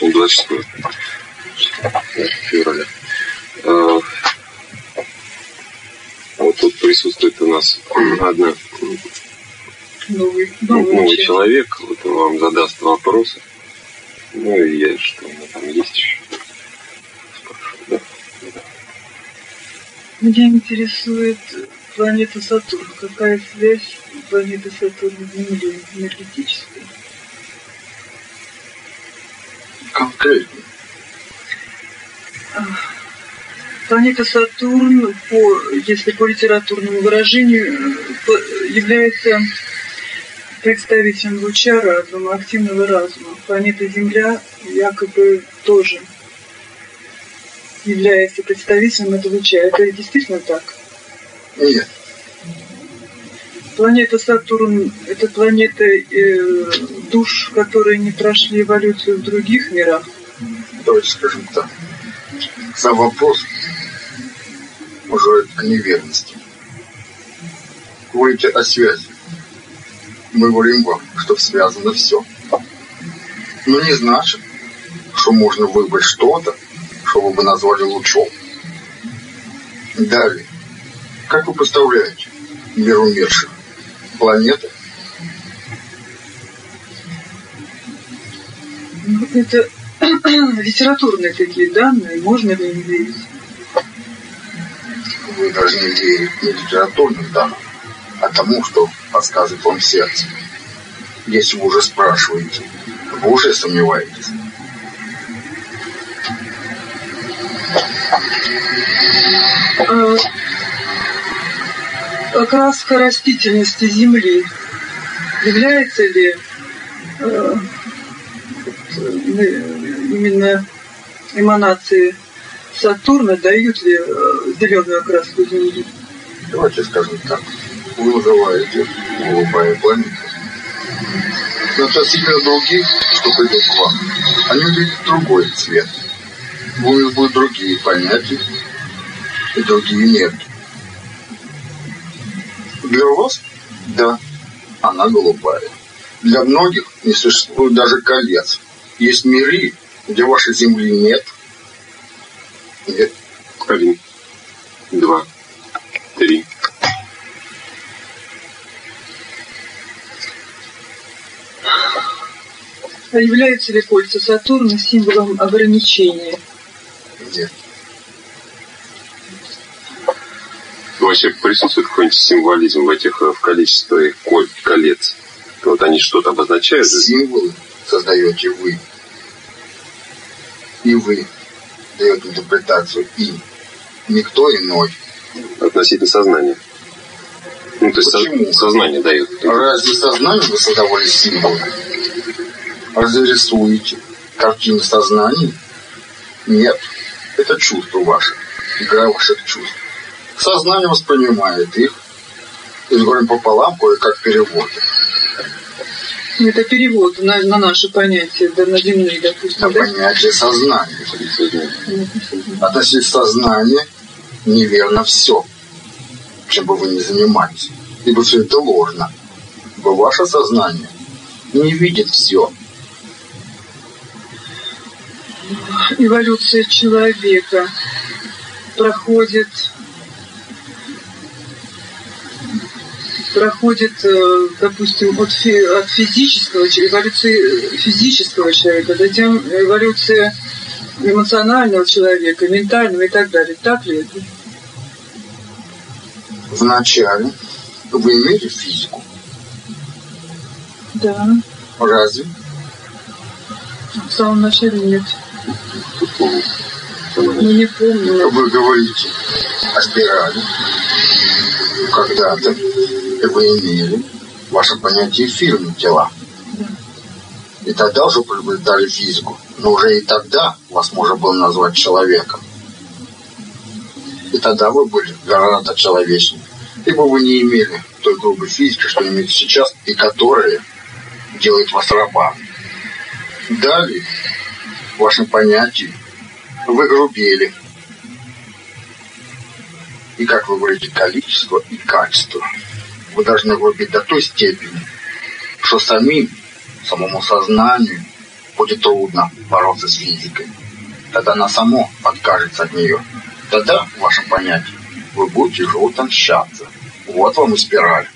26 февраля. А, вот тут присутствует у нас одна Новый, ну, новый, новый человек. вот он вам задаст вопросы. Ну и я, что у меня там есть еще. Спрашиваю, да. Меня интересует планета Сатурн. Какая связь планеты Сатурн с Землей энергетическая? Конкретно. Планета Сатурн, по, если по литературному выражению, является представителем луча разума, активного разума. Планета Земля якобы тоже является представителем этого луча. Это действительно так? Нет. Планета Сатурн – это планета э, душ, которые не прошли эволюцию в других мирах. Давайте скажем так. Сам вопрос уже о неверности. Говорите о связи. Мы говорим вам, что связано все. Но не значит, что можно выбрать что-то, что вы бы назвали лучом. Далее. Как вы представляете мир умерших? Планеты? Ну, Это литературные такие данные, можно ли им верить? Вы должны верить не литературным данным, а тому, что подсказывает вам сердце. Если вы уже спрашиваете, вы уже сомневаетесь. А, Окраска растительности Земли является ли э, э, именно эманации Сатурна дают ли э, зеленую окраску Земли? Давайте скажем так. Вы называете голубая планета. Но относительно других, что придет к вам, они увидят другой цвет. У них будут другие понятия и другие энергии. Для вас, да, она голубая. Для многих не существует даже колец. Есть миры, где вашей земли нет. Нет. Один, два, три. А являются ли кольца Сатурна символом ограничения? Нет. Вообще присутствует какой-нибудь символизм в этих э, в количестве коль- колец? Вот они что-то обозначают? Символы создаете вы. И вы даете интерпретацию им. Никто иной. относительно сознания. Ну, то есть со- Почему? сознание дает. Разве сознание вы создавали символы? Разве рисуете картины сознания? Нет. Это чувство ваше. Игра ваших чувств. Сознание воспринимает их. И горем пополам кое-как переводит. Это перевод на, на наши понятия, да, на земные, допустим, На да? понятие сознания. Ну, Относить сознание неверно все, чем бы вы ни занимались. Ибо все это ложно. Ибо ваше сознание не видит все. Эволюция человека проходит проходит, э, допустим, от, фи- от физического, эволюции физического человека, затем эволюция эмоционального человека, ментального и так далее. Так ли это? Вначале вы имели физику. Да. Разве? В самом начале нет. Ну, не помню. Вы говорите о спирали. Когда-то вы имели ваше понятие фирмы тела. И тогда уже приобретали физику. Но уже и тогда вас можно было назвать человеком. И тогда вы были гораздо человечнее. Ибо вы не имели той грубой физики, что имеете сейчас, и которая делает вас рабами. Далее, в вашем понятии, вы грубели. И, как вы говорите, количество и качество. Вы должны грубить до той степени, что самим, самому сознанию будет трудно бороться с физикой. Тогда она само откажется от нее. Тогда, в вашем понятии, вы будете уже утонщаться. Вот вам и спираль.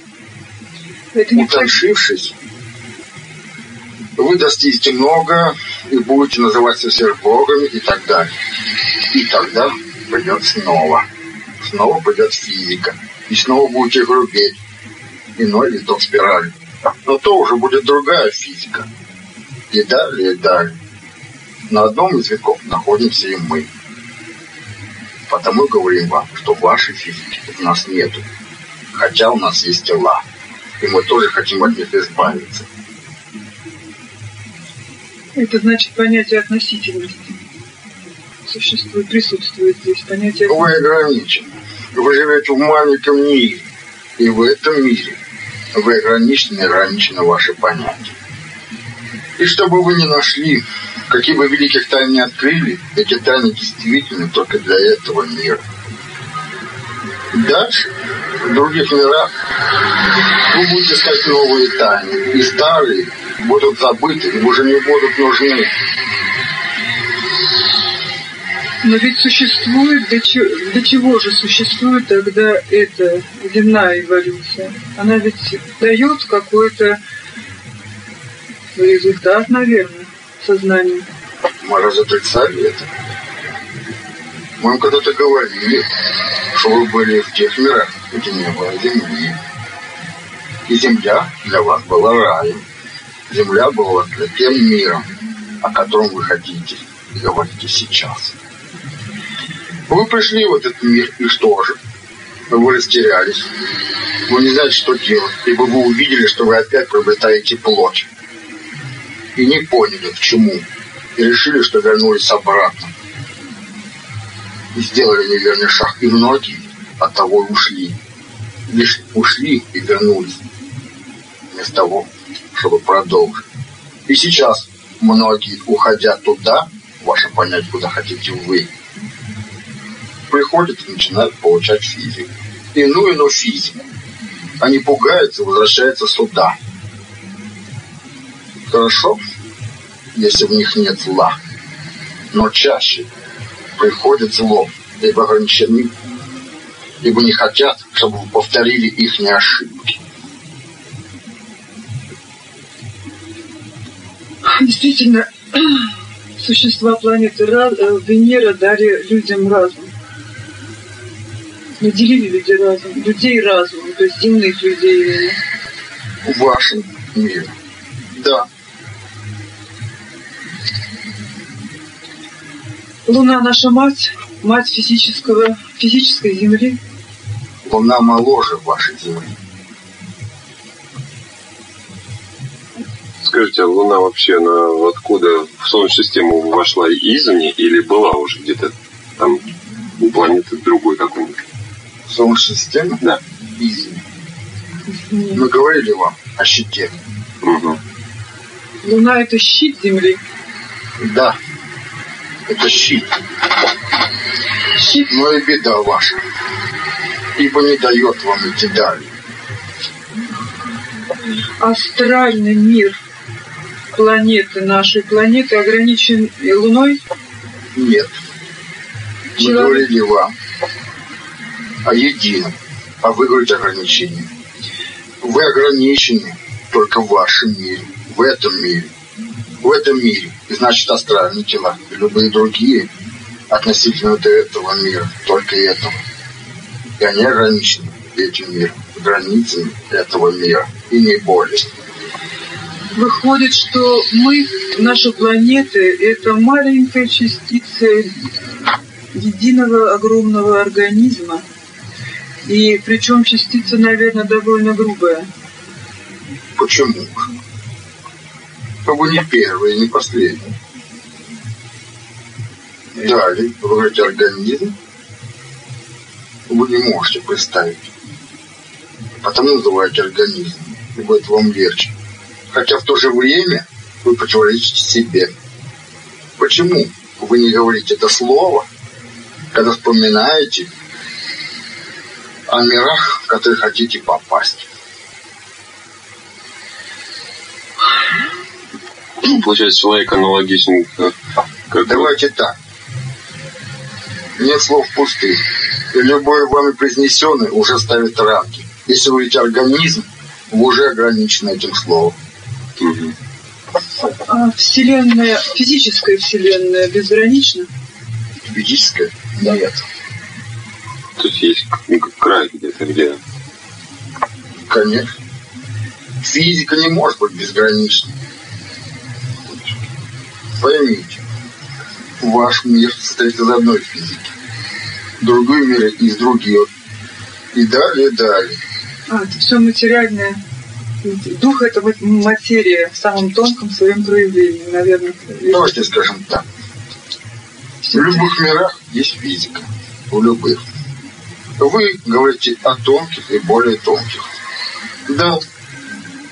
Утоншившись, вы достигнете много и будете называться сверхбогами и так далее. И тогда придет снова. Снова придет физика. И снова будете грубеть. Иной виток спирали. Но то уже будет другая физика. И далее, и далее. На одном из веков находимся и мы. Потому говорим вам, что вашей физики у нас нету. Хотя у нас есть тела. И мы тоже хотим от них избавиться. Это значит понятие относительности. Существует, присутствует здесь понятие... Вы ограничены. Вы живете в маленьком мире. И в этом мире вы ограничены и ограничены ваши понятия. И чтобы вы не нашли, какие бы великих тайн не открыли, эти тайны действительно только для этого мира. Дальше, в других мирах, вы будете искать новые тайны, и старые будут забыты и уже не будут нужны. Но ведь существует, для чего, для чего же существует тогда эта земная эволюция? Она ведь дает какой-то результат, наверное, сознанию. Мы разотрицали это. Мы вам когда-то говорили, что вы были в тех мирах, где не было земли. И земля для вас была раем. Земля была для тем миром, о котором вы хотите и говорите сейчас. Вы пришли в этот мир, и что же? Вы растерялись. Вы не знаете, что делать, ибо вы увидели, что вы опять приобретаете плоть. И не поняли, к чему. И решили, что вернулись обратно. И сделали неверный шаг. И многие от того ушли. Лишь ушли и вернулись. Вместо того, чтобы продолжить. И сейчас многие, уходя туда, ваше понятие, куда хотите вы, приходят и начинают получать физику. Иную, но физику. Они пугаются, возвращаются сюда. Хорошо, если в них нет зла. Но чаще приходит зло, ибо ограничены, ибо не хотят, чтобы повторили их ошибки. Действительно, существа планеты э, Венера дали людям разум наделили люди разум, людей разумом, то есть земных людей. В вашем мире. Да. Луна наша мать, мать физического, физической земли. Луна моложе вашей земли. Скажите, а Луна вообще, она откуда в Солнечную систему вошла извне или была уже где-то там у планеты другой какой-нибудь? Солнечной системы? Да. Изи. Мы говорили вам о щите. Угу. Луна это щит Земли. Да. Это щит. Щит. Но и беда ваша. Ибо не дает вам идти далее. Астральный мир планеты, нашей планеты ограничен Луной? Нет. Мы Человек... говорили вам о едином, а вы говорите ограничения. Вы ограничены только в вашем мире, в этом мире. В этом мире, и значит астральные тела, и любые другие относительно до этого мира, только этого. И они ограничены этим миром, границами этого мира, и не более. Выходит, что мы, наша планета, это маленькая частица единого огромного организма, и причем частица, наверное, довольно грубая. Почему? Вы не первый, не последний. Далее, вы говорите организм, вы не можете представить. Потому называете организм, и будет вам легче. Хотя в то же время вы противоречите себе. Почему вы не говорите это слово, когда вспоминаете о мирах, в которые хотите попасть. Получается, человек аналогичен как... Давайте так. Нет слов пустых. И любое вами произнесенное уже ставит рамки. Если вы говорите организм, вы уже ограничены этим словом. А вселенная, физическая вселенная безгранична? Физическое? Нет. То есть есть край где-то, где... Конечно. Физика не может быть безграничной. Поймите, ваш мир состоит из одной физики, другой мир из других. И далее, далее. А, это все материальное. Дух это вот материя в самом тонком своем проявлении, наверное. Давайте скажем так. В любых мирах есть физика. В любых. Вы говорите о тонких и более тонких. Да,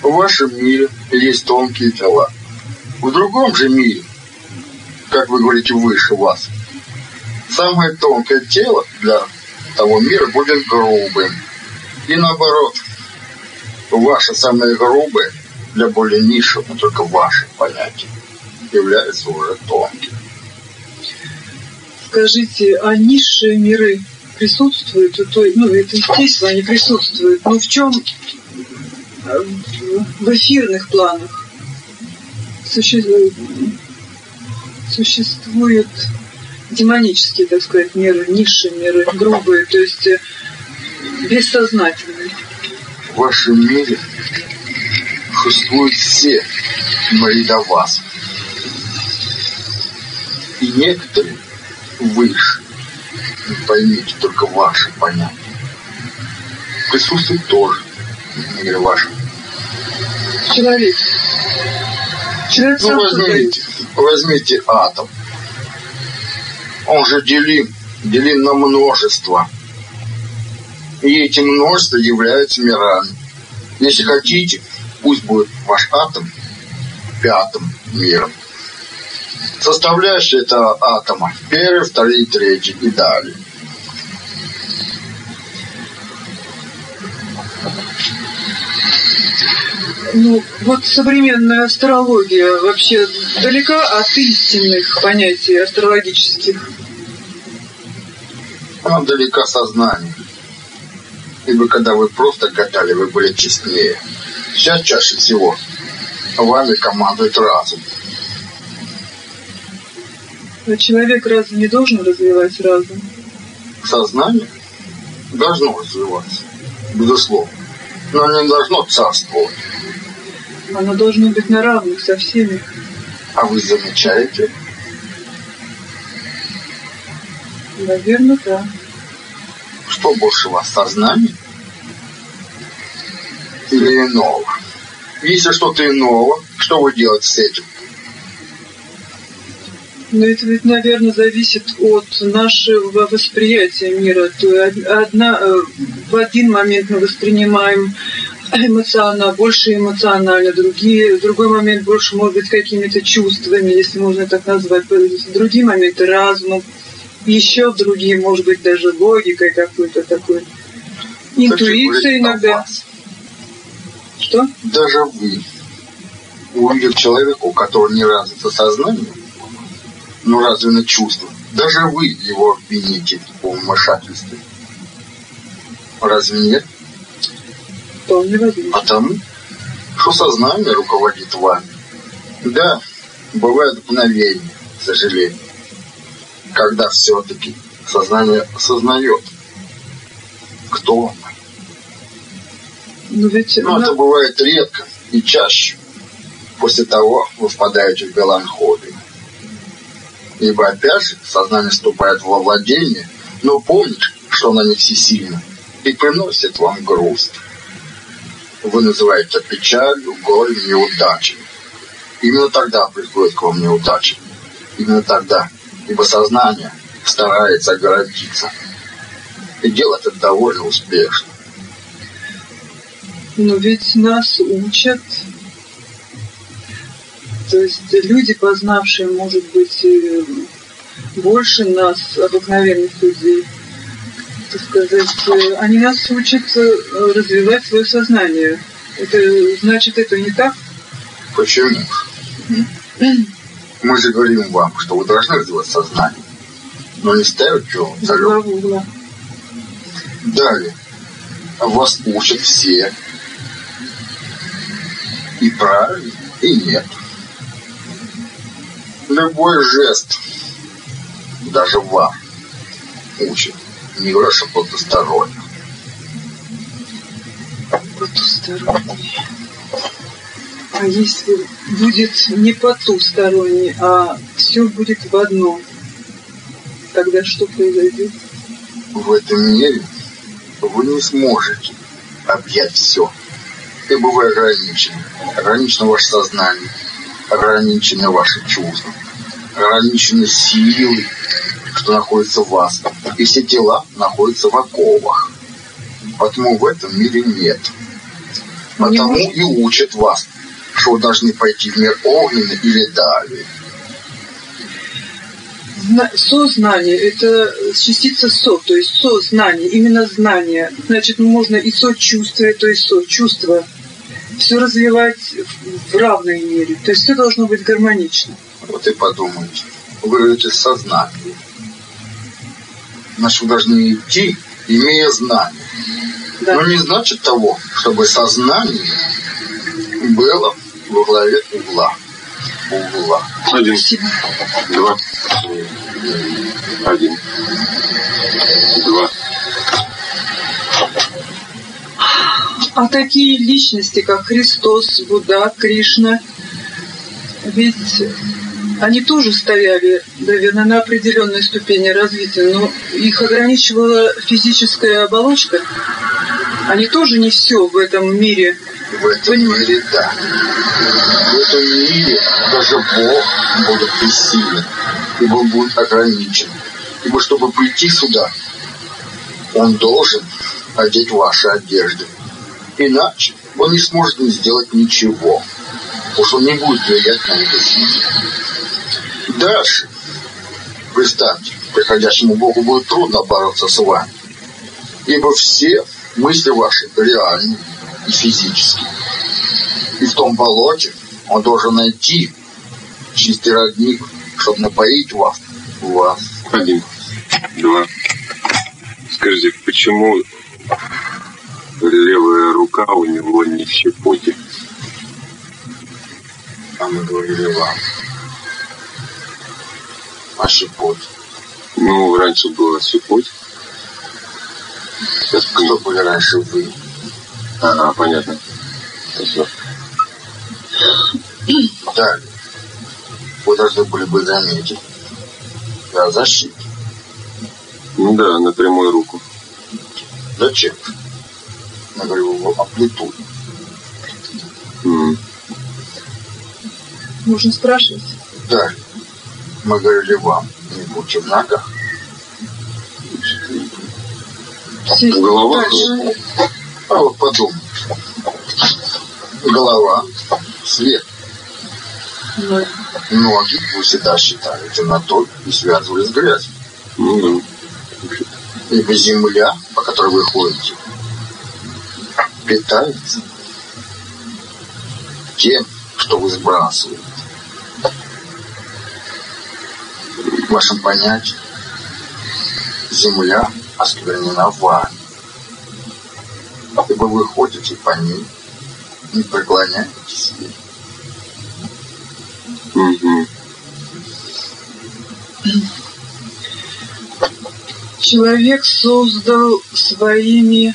в вашем мире есть тонкие тела. В другом же мире, как вы говорите, выше вас, самое тонкое тело для того мира будет грубым. И наоборот, ваше самое грубое для более низшего, только ваше понятие, является уже тонким. Скажите, а низшие миры присутствуют? То, ну, это естественно, они присутствуют. Но в чем э, в- эфирных планах суще- существуют демонические, так сказать, миры, низшие миры, грубые, то есть э, бессознательные. В вашем мире существуют все миры до вас. И некоторые выше, поймите, только ваши понятия, присутствуют тоже в мире вашем. Человек. Человек Ну, возьмите, возьмите атом. Он же делим, делим на множество. И эти множества являются мирами. Если хотите, пусть будет ваш атом пятым миром. Составляющие этого атома первый, второй, третий и далее. Ну, вот современная астрология вообще далека от истинных понятий астрологических. Она далека сознания. Ибо когда вы просто гадали, вы были честнее. Сейчас чаще всего вами командует разум. А человек разве не должен развивать разум? Сознание должно развиваться, безусловно. Но оно не должно царствовать. Оно должно быть на равных со всеми. А вы замечаете, Наверное, да. что больше вас сознание или иного? Если что-то иного, что вы делаете с этим? Но это ведь, наверное, зависит от нашего восприятия мира. То одна, э, в один момент мы воспринимаем эмоционально, больше эмоционально, другие, в другой момент больше, может быть, какими-то чувствами, если можно так назвать, в другие моменты разумом, еще в другие, может быть, даже логикой какой-то такой. Интуиция иногда. Что? Даже вы, увидев человека, у которого не развито сознание, но развито чувство, даже вы его обвините в вмешательстве. Разве нет? Вполне возможно. Потому что сознание руководит вами. Да, бывают мгновения, к сожалению, когда все-таки сознание осознает, кто мы. Но ведь Но на- это бывает редко и чаще. После того вы впадаете в меланхолию. Ибо опять сознание вступает во владение, но помнит, что оно не всесильно, и приносит вам грусть. Вы называете печалью, горем, неудачей. Именно тогда приходит к вам неудача. Именно тогда. Ибо сознание старается огородиться. И делает это довольно успешно. Но ведь нас учат, то есть люди, познавшие, может быть, э, больше нас, обыкновенных людей, так сказать, э, они нас учат э, развивать свое сознание. Это значит, это не так? Почему? Мы же говорим вам, что вы должны развивать сознание, но не ставить его за угла. Далее. Вас учат все. И правильно, и нет. Любой жест, даже вам, учат. Не говорю, что потусторонне. Потусторонний. А если будет не потусторонний, а все будет в одном, тогда что произойдет? В этом мире вы не сможете объять все. Ибо вы ограничены. Ограничено ваше сознание, ограничены ваши чувства, ограничены силы, что находится в вас. И все тела находятся в оковах. Поэтому в этом мире нет. Потому и учат вас что вы должны пойти в мир огненный или далее. Сознание – это частица со, то есть сознание, именно знание. Значит, можно и сочувствие, то есть сочувство, все развивать в равной мере. То есть все должно быть гармонично. Вот и подумайте. Вы говорите сознание. Значит, вы должны идти, имея знание. Да. Но не значит того, чтобы сознание было во главе угла. Угла. Один. Два. Один. Два. А такие личности, как Христос, Будда, Кришна, ведь они тоже стояли, наверное, на определенной ступени развития, но их ограничивала физическая оболочка. Они тоже не все в этом мире в этом мире, да. В этом мире даже Бог будет бессилен, ибо Он будет ограничен. Ибо чтобы прийти сюда, Он должен одеть ваши одежды. Иначе Он не сможет не сделать ничего, потому что Он не будет влиять на эту Дальше, представьте, приходящему Богу будет трудно бороться с вами, ибо все мысли ваши реальны, и физически. И в том болоте он должен найти чистый родник, чтобы напоить вас. вас. Один. Два. Скажите, почему левая рука у него не в щепоте? А мы говорили вам. А щепот? Ну, раньше было щепоть. Сейчас Кто были раньше вы? Ага, понятно. Спасибо. Так. Вы должны были бы заметить. Да, защита. Ну да, на прямую руку. Зачем? В амплитуде. Mm. Можно спрашивать? Да. Мы говорили вам, не будьте в ногах. Голова. А вот подумай. Голова, свет. Ноги. Ноги вы всегда считали темнотой и связывали с грязью. Ну, Ибо земля, по которой вы ходите, питается тем, что вы сбрасываете. В вашем понятии земля осквернена вами ибо вы ходите по ней, не преклоняетесь ей. Угу. Человек создал своими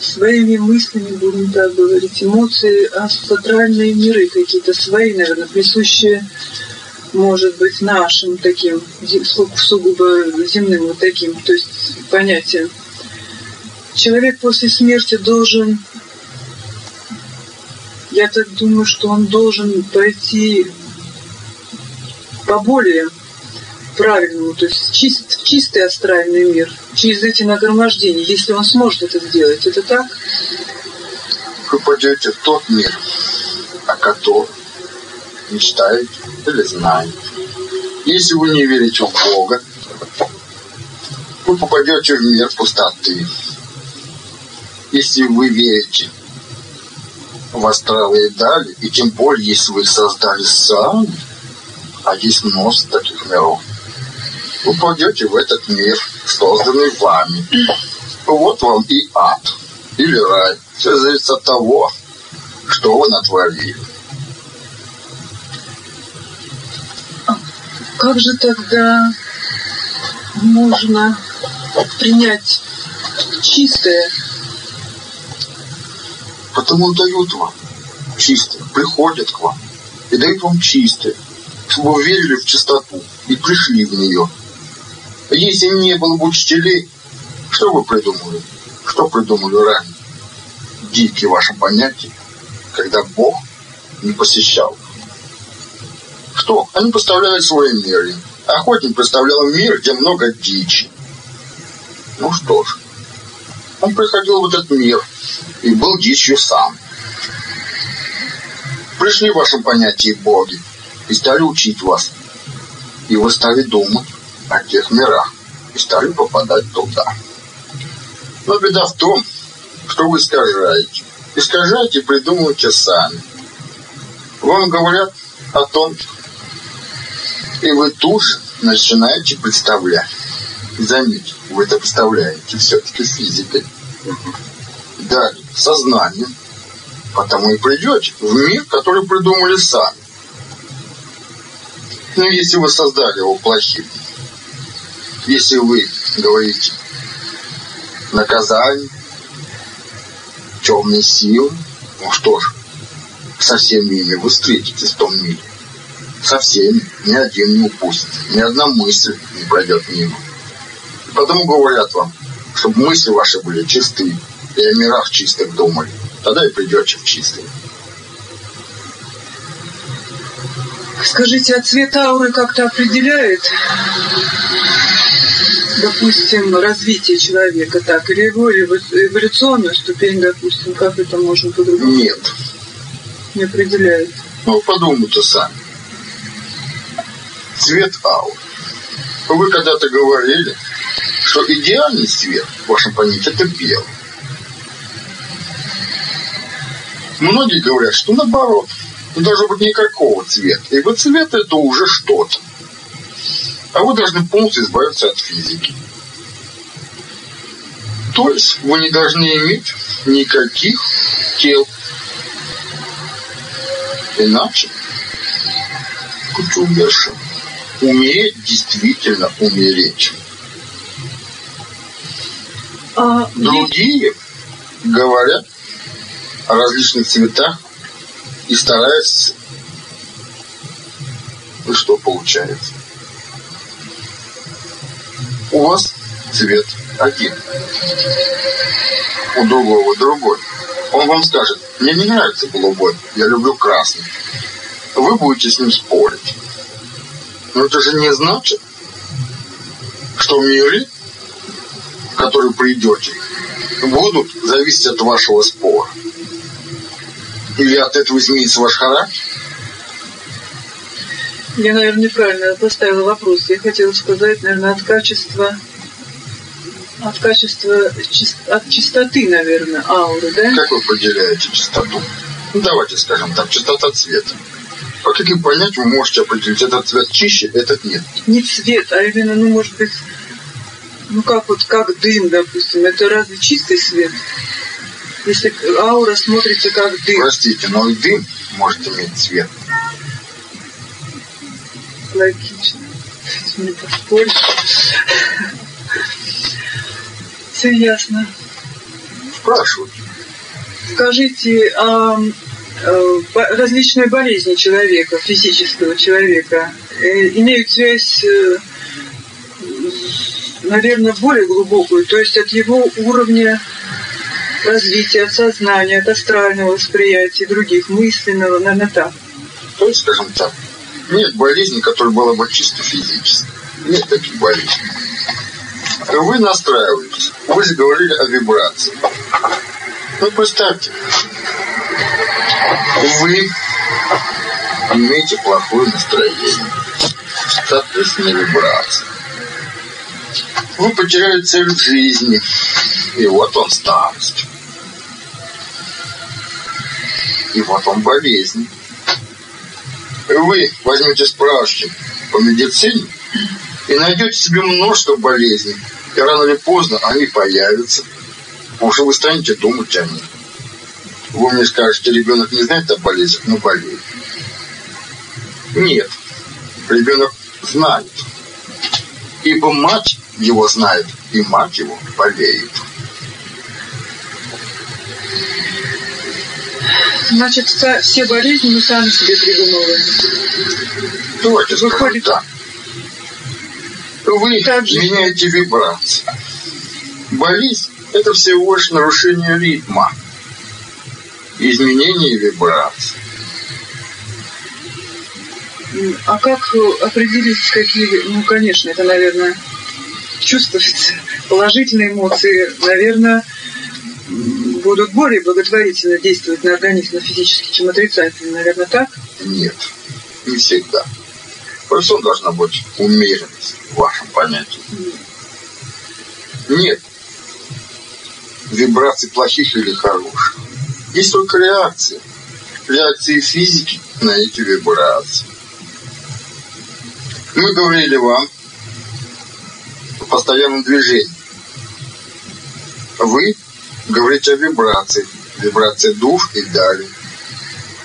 своими мыслями, будем так говорить, эмоции, астральные миры какие-то свои, наверное, присущие, может быть, нашим таким, сугубо земным вот таким, то есть понятием человек после смерти должен, я так думаю, что он должен пойти по более правильному, то есть чист, чистый астральный мир, через эти нагромождения, если он сможет это сделать. Это так? Вы пойдете в тот мир, о котором мечтаете или знаете. Если вы не верите в Бога, вы попадете в мир пустоты, если вы верите в астралы и дали, и тем более, если вы создали сами, а есть множество таких миров, вы пойдете в этот мир, созданный вами. Вот вам и ад, или рай. Все зависит от того, что вы натворили. Как же тогда можно принять чистое? Потому дают вам чистое, приходят к вам и дают вам чистое, чтобы вы верили в чистоту и пришли в нее. Если не было бы учителей, что вы придумали? Что придумали ранее? Дикие ваши понятия, когда Бог не посещал. Что? Они поставляют свои меры. Охотник представлял мир, где много дичи. Ну что ж, он приходил в этот мир и был дичью сам. Пришли в вашем понятии боги и стали учить вас. И вы стали думать, о тех мирах и стали попадать туда. Но беда в том, что вы искажаете. Искажаете и придумываете сами. Вам говорят о том, и вы тут же начинаете представлять. Заметьте, вы это представляете все-таки физикой. Далее, сознанием. Потому и придете в мир, который придумали сами. Но если вы создали его плохим, если вы говорите наказание, темные силы, ну что ж, со всеми ими вы встретитесь в том мире. Со всеми. Ни один не упустит. Ни одна мысль не пройдет мимо. И потому говорят вам, чтобы мысли ваши были чистые, и о мирах чистых думали. Тогда и придете в чистые. Скажите, а цвет ауры как-то определяет допустим, развитие человека так, или его эволюционную ступень, допустим, как это можно по-другому? Нет. Не определяет. Ну, подумайте сами. Цвет аур. Вы когда-то говорили, что идеальный цвет, в вашем понятии, это белый. Многие говорят, что наоборот, не должно быть никакого цвета. Ибо цвет это уже что-то. А вы должны полностью избавиться от физики. То есть вы не должны иметь никаких тел. Иначе будьте умершим. Умереть действительно умереть. А Другие говорят о различных цветах и стараются. И что получается? У вас цвет один. У другого другой. Он вам скажет, мне не нравится голубой, я люблю красный. Вы будете с ним спорить. Но это же не значит, что миры, в которые придете, будут зависеть от вашего спора. Или от этого изменится ваш характер? Я, наверное, неправильно поставила вопрос. Я хотела сказать, наверное, от качества от качества, от чистоты, наверное, ауры, да? Как вы поделяете чистоту? Ну, давайте скажем так, чистота цвета. По каким понятиям вы можете определить, этот цвет чище, этот нет? Не цвет, а именно, ну, может быть, ну, как вот, как дым, допустим. Это разве чистый свет? Если аура смотрится как дым. Простите, но и дым может иметь цвет. Логично. Не поспоришь. Все ясно. Спрашивают. Скажите, а, а различные болезни человека, физического человека, э, имеют связь, э, наверное, более глубокую, то есть от его уровня развития, от сознания, от астрального восприятия, других, мысленного, наверное, так. То есть, скажем так, нет болезни, которая была бы чисто физической. Нет таких болезней. Вы настраиваетесь. Вы же говорили о вибрации. Ну, представьте, вы имеете плохое настроение, соответственно, вибрация. Вы потеряли цель жизни, и вот он старость. И вот вам болезнь. Вы возьмете справки по медицине и найдете себе множество болезней. И рано или поздно они появятся. Уже вы станете думать о них. Вы мне скажете, ребенок не знает о болезнях, но болеет. Нет. Ребенок знает. Ибо мать его знает, и мать его болеет. Значит, все болезни мы сами себе придумываем. Давайте Выходит... так. Вы так же... меняете вибрации. Болезнь – это всего лишь нарушение ритма, изменение вибраций. А как определить, какие... Ну, конечно, это, наверное, чувствуется. Положительные эмоции, наверное, будут более благотворительно действовать на организм, на физически, чем отрицательные. Наверное, так? Нет, не всегда. Просто должна быть умеренность в вашем понятии. Нет вибраций плохих или хороших. Есть только реакции. Реакции физики на эти вибрации. Мы говорили вам о постоянном движении. Вы говорите о вибрации. Вибрация душ и далее.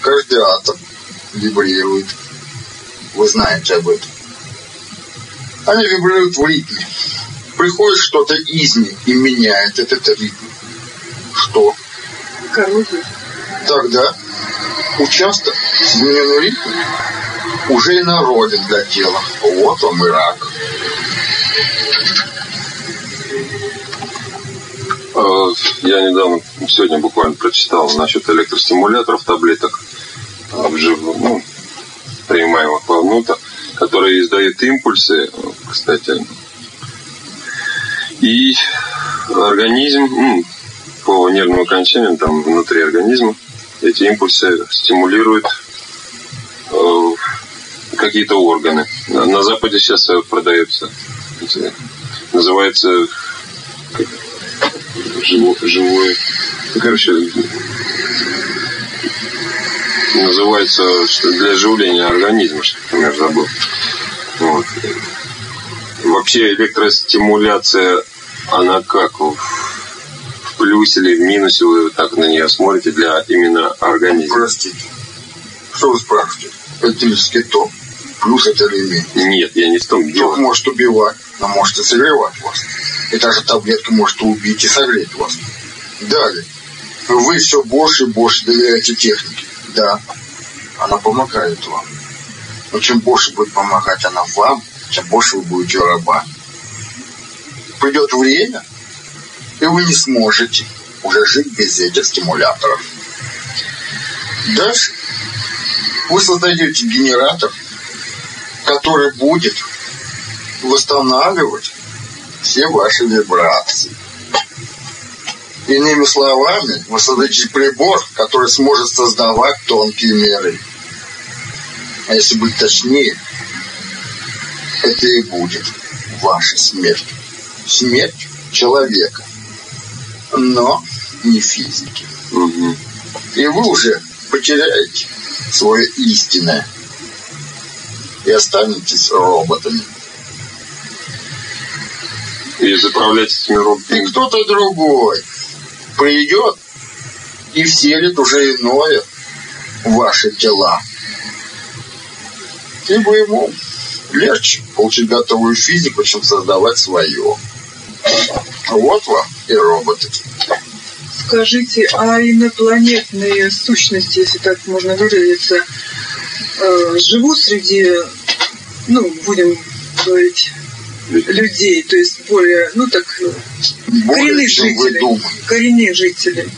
Каждый атом вибрирует. Вы знаете об этом. Они вибрируют в ритме. Приходит что-то из них и меняет этот ритм. Что? Коррозия. Тогда участок ритмом уже и народен для тела. Вот он и рак. А, я недавно, сегодня буквально прочитал насчет электростимуляторов, таблеток, ну, принимаемых вовнутрь, которые издают импульсы, кстати. И организм по нервным окончаниям там внутри организма эти импульсы стимулируют э, какие-то органы. На Западе сейчас продаются, называется живо, живое, ну, короче, называется что для оживления организма, что например, забыл. Вот. Вообще электростимуляция, она как в плюсе или в минусе вы так на нее смотрите для именно организма? Простите. Что вы спрашиваете? Электрический ток. Плюс это или минус? Нет, я не в том дело. Ток может убивать, но может и согревать вас. И даже таблетка может убить и согреть вас. Далее. Вы все больше и больше доверяете технике. Да, она помогает вам. Но чем больше будет помогать она вам, тем больше вы будете рабами. Придет время, и вы не сможете уже жить без этих стимуляторов. Дальше вы создаете генератор, который будет восстанавливать все ваши вибрации. Иными словами, вы создадите прибор, который сможет создавать тонкие меры. А если быть точнее, это и будет ваша смерть. Смерть человека но не физики. Угу. И вы уже потеряете свое истинное и останетесь роботами. И заправлять этими роботами. И кто-то другой придет и вселит уже иное в ваши тела. Ибо ему легче получить готовую физику, чем создавать свое. Вот вам и роботы. Скажите, а инопланетные сущности, если так можно выразиться, э, живут среди, ну, будем говорить, людей, то есть более, ну так, коренных жителей. Коренных жителей.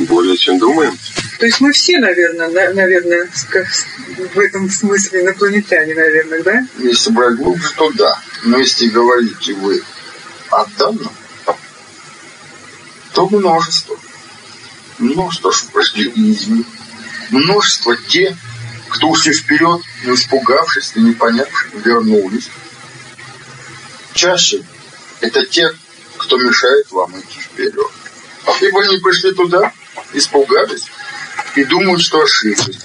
Более чем думаем? То есть мы все, наверное, на, наверное, в этом смысле инопланетяне, наверное, да? Если брать глубже, то да. Но если говорите вы о данном, то множество. Множество из них. Множество те, кто ушли вперед, не испугавшись и не понявшись, вернулись. Чаще это те, кто мешает вам идти вперед. Ибо они пришли туда, испугались и думают, что ошиблись.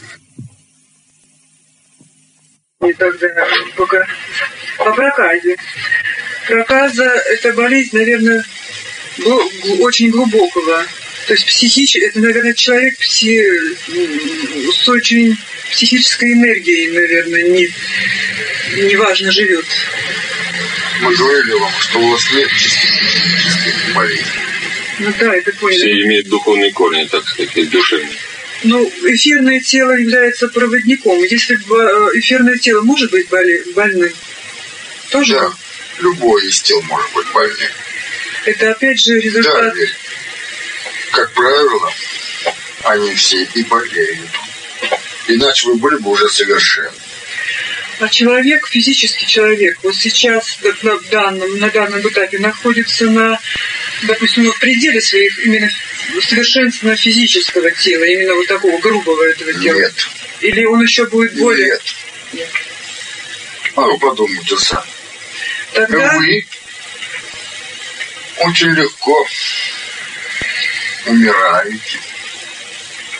И тогда пока по проказе. Проказа – это болезнь, наверное, очень глубокого. То есть психич... это, наверное, человек пси... с очень психической энергией, наверное, не, неважно живет. Мы говорили вам, что у вас нет чистой психической болезни. Ну да, это понял. Все имеют духовные корни, так сказать, душевные. Ну, эфирное тело является проводником. Если э, эфирное тело может быть больным, тоже? Да, любое из тел может быть больным. Это опять же результат... Да, как правило, они все и болеют. Иначе вы были бы уже совершенны. А человек, физический человек, вот сейчас на данном, на данном этапе находится на, допустим, в пределе своих именно совершенственно физического тела, именно вот такого грубого этого тела? Нет. Или он еще будет более... Нет. Нет. А вы подумайте сами. Тогда... Вы очень легко умираете.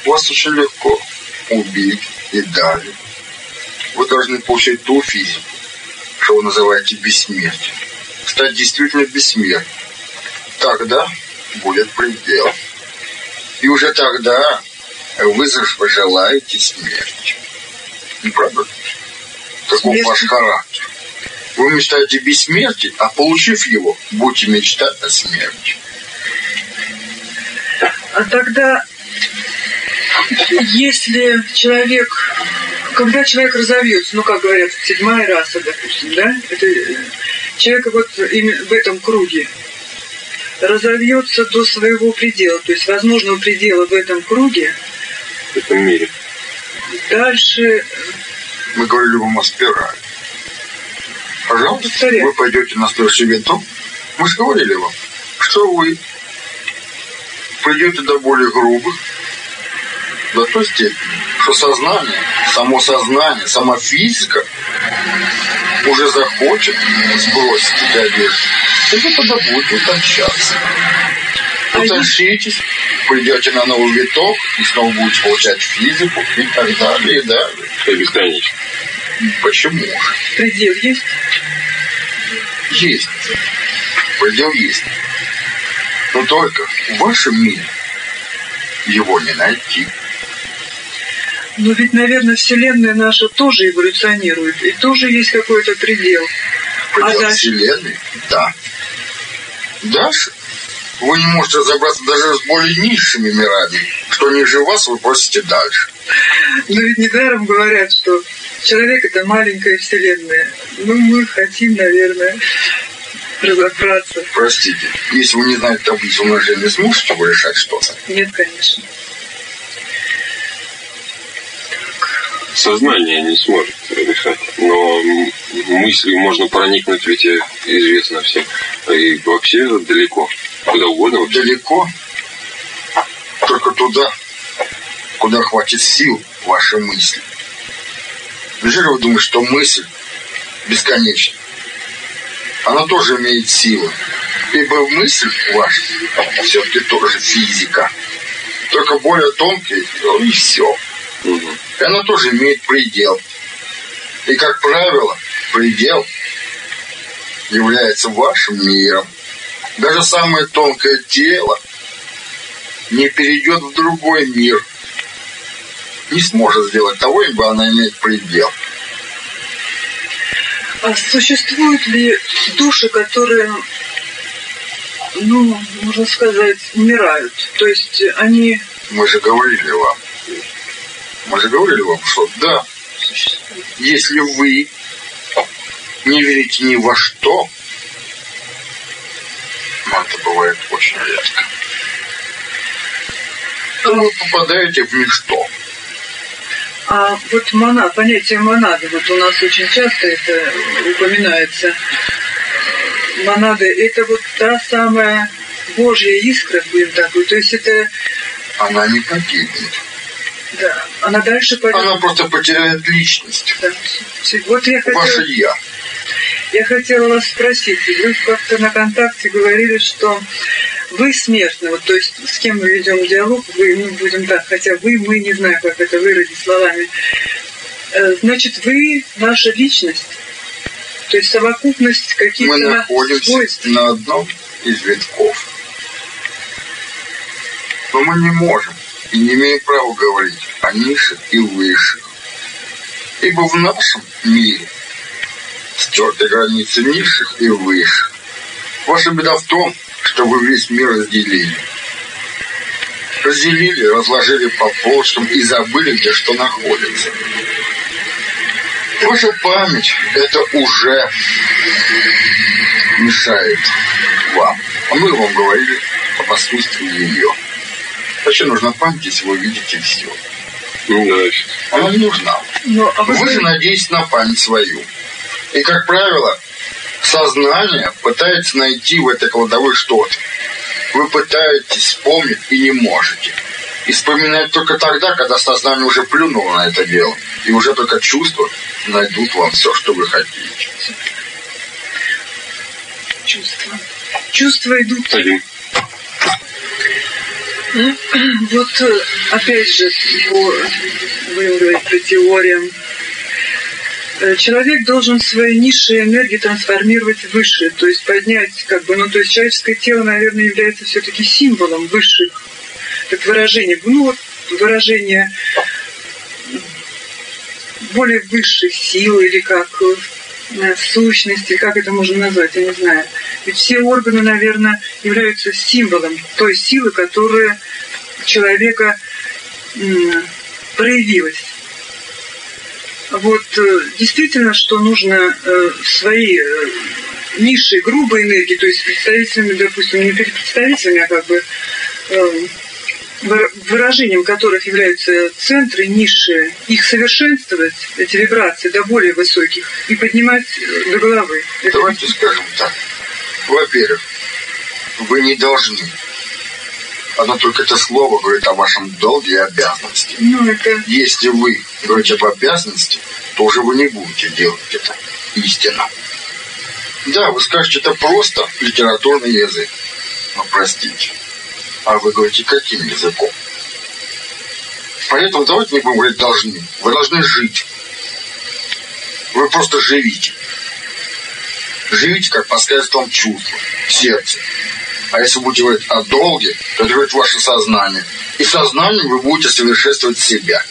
Вас очень легко убить и далее. Вы должны получить ту физику, что вы называете бессмертием. Стать действительно бессмертным. Тогда будет предел. И уже тогда вы пожелаете смерти. Не правда? Таков ваш характер. Вы мечтаете бессмертие, а получив его, будете мечтать о смерти. А тогда, если человек, когда человек разовьется, ну, как говорят, седьмая раса, допустим, да, это человек вот именно в этом круге разовьется до своего предела, то есть возможного предела в этом круге. В этом мире. Дальше... Мы говорили вам о спирали. Пожалуйста, вы пойдете на следующий виток. Мы же говорили вам, что вы придете до более грубых, до той степени, что сознание, само сознание, сама физика уже захочет сбросить эти одежды. И вы тогда будете утончаться. А Утончитесь, придете на новый виток, и снова будете получать физику и так далее, и далее. И бесконечно. Почему же? Предел есть? Есть. Предел есть. Но только в вашем мире его не найти. Но ведь, наверное, Вселенная наша тоже эволюционирует, и тоже есть какой-то предел. Предел а дальше? Вселенной? Да. Дальше вы не можете разобраться даже с более низшими мирами. Что ниже вас, вы просите дальше. Но ведь недаром говорят, что человек — это маленькая вселенная. Ну, мы хотим, наверное, разобраться. Простите, если вы не знаете таблицу умножения, сможете вы решать что-то? Нет, конечно. Сознание не сможет решать, но мыслью можно проникнуть, ведь известно всем, и вообще далеко, куда угодно. Вообще. Далеко? Только туда, куда хватит сил вашей мысли. Неужели вы думаете, что мысль бесконечна? Она тоже имеет силу. Ибо мысль ваша все-таки тоже физика. Только более тонкая, и все. И она тоже имеет предел. И, как правило, предел является вашим миром. Даже самое тонкое тело не перейдет в другой мир. Не сможет сделать того, ибо она имеет предел. А существуют ли души, которые, ну, можно сказать, умирают? То есть они... Мы же говорили вам. Мы же говорили вам, что да, если вы не верите ни во что, но это бывает очень редко, то вы попадаете в ничто. А вот монад, понятие монады, вот у нас очень часто это упоминается. Монады – это вот та самая Божья искра, будем так говорить. То есть это... Она не погибнет. Да, она дальше пойдет. Она просто потеряет личность. Да. Вот я хотела... Ваше «я». Я хотела вас спросить, вы как-то на контакте говорили, что вы смертны, вот, то есть с кем мы ведем диалог, вы, ну, будем так, хотя вы, мы, не знаю, как это выразить словами. Э, значит, вы наша личность, то есть совокупность каких-то Мы находимся свойств. на одном из витков. Но мы не можем и не имеем права говорить о низших и высших. Ибо в нашем мире стерты границы низших и высших. Ваша беда в том, что вы весь мир разделили. Разделили, разложили по полочкам и забыли, где что находится. Ваша память это уже мешает вам. А мы вам говорили об отсутствии ее. Вообще нужна память, если вы видите все. Ну да. Она не нужна. Но, а вы Вы же надеетесь на память свою. И, как правило, сознание пытается найти в этой кладовой что-то. Вы пытаетесь вспомнить и не можете. И вспоминать только тогда, когда сознание уже плюнуло на это дело. И уже только чувства найдут вам все, что вы хотите. чувства. Чувства идут Один. Вот э, опять же, будем говорить про теориям. Э, Человек должен свои низшие энергии трансформировать в высшие, то есть поднять, как бы, ну, то есть человеческое тело, наверное, является все-таки символом высших, как выражение, ну, вот выражение более высших сил или как э, сущности, как это можно назвать, я не знаю. Ведь все органы, наверное, являются символом той силы, которая человека проявилась. Вот э, действительно, что нужно э, свои э, низшие, грубые энергии, то есть представителями, допустим, не перед представителями, а как бы выра- выражением которых являются центры низшие, их совершенствовать, эти вибрации, до более высоких, и поднимать до головы. Это Давайте скажем так. Во-первых, вы не должны. Одно только это слово говорит о вашем долге и обязанности. Ну, это Если вы говорите об обязанности, то уже вы не будете делать это. Истина. Да, вы скажете, это просто литературный язык. Но простите. А вы говорите, каким языком? Поэтому давайте не будем говорить должны. Вы должны жить. Вы просто живите. Живите как посредством чувства, сердца. А если будете говорить о долге, то это говорит ваше сознание. И сознанием вы будете совершенствовать себя.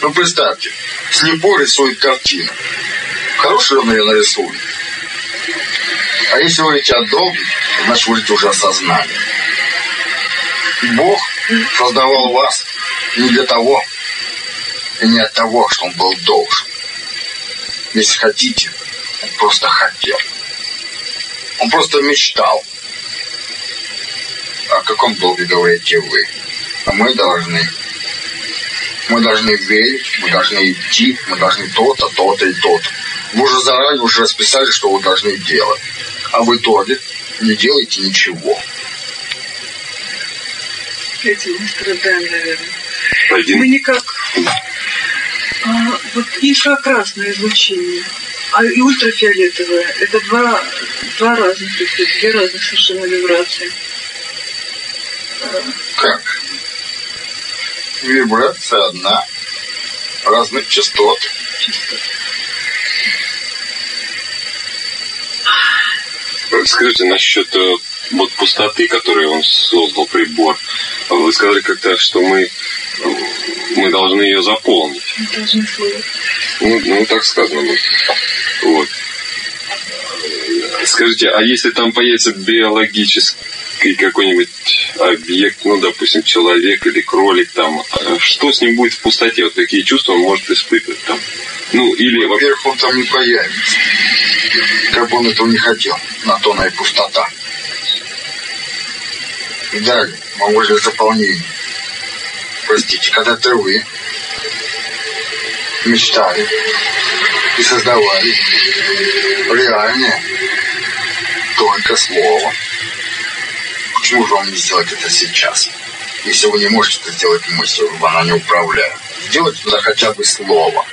Ну, представьте, слепой рисует картину. Хорошую он ее нарисует. А если вы говорите о долге, значит, вы говорите уже о. Бог создавал вас не для того, и не от того, что он был должен. Если хотите, он просто хотел. Он просто мечтал. О каком долге говорите вы? А мы должны. Мы должны верить, мы должны идти, мы должны то-то, то-то и то-то. Вы уже заранее уже расписали, что вы должны делать. А в итоге не делаете ничего. этим страдаем, наверное. Один. Мы никак... А, вот инфракрасное излучение, а и ультрафиолетовое – это два, два разных, то есть две разных совершенно вибрации. Как? Вибрация одна. Разных частот. Скажите, насчет э, вот пустоты, которую он создал прибор, вы сказали как-то, что мы, мы должны ее заполнить. Мы должны. Ну, ну, так сказано было. Вот. Скажите, а если там появится биологический какой-нибудь объект, ну, допустим, человек или кролик там, а что с ним будет в пустоте? Вот какие чувства он может испытывать там? Ну, или. Во-первых, он там не появится. Как бы он этого не хотел. На то она и пустота. И далее, могу для заполнения. Простите, когда-то вы мечтали и создавали реальное только слово. Почему же вам не сделать это сейчас? Если вы не можете это сделать мыслью, она не управляет. Сделайте туда хотя бы слово.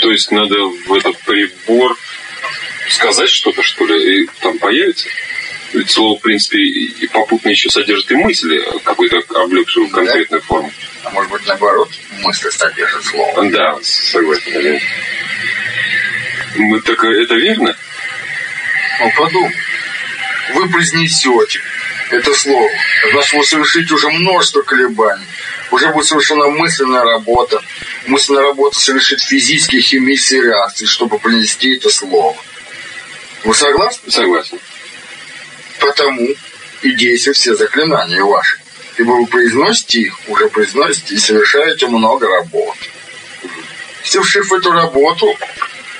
То есть надо в этот прибор сказать что-то, что ли, и там появится? Ведь слово, в принципе, и попутно еще содержит и мысли, какую-то облегшую конкретную да? форму. А может быть, наоборот, мысли содержат слово? Да, согласен. Мы, так это верно? Ну, подумай. Вы произнесете это слово. Значит, вы совершите уже множество колебаний. Уже будет совершена мысленная работа. Мысленная работа совершит физические, химические реакции, чтобы принести это слово. Вы согласны? Согласен. Потому и действуют все заклинания ваши. Ибо вы произносите их, уже произносите и совершаете много работ. Совершив эту работу,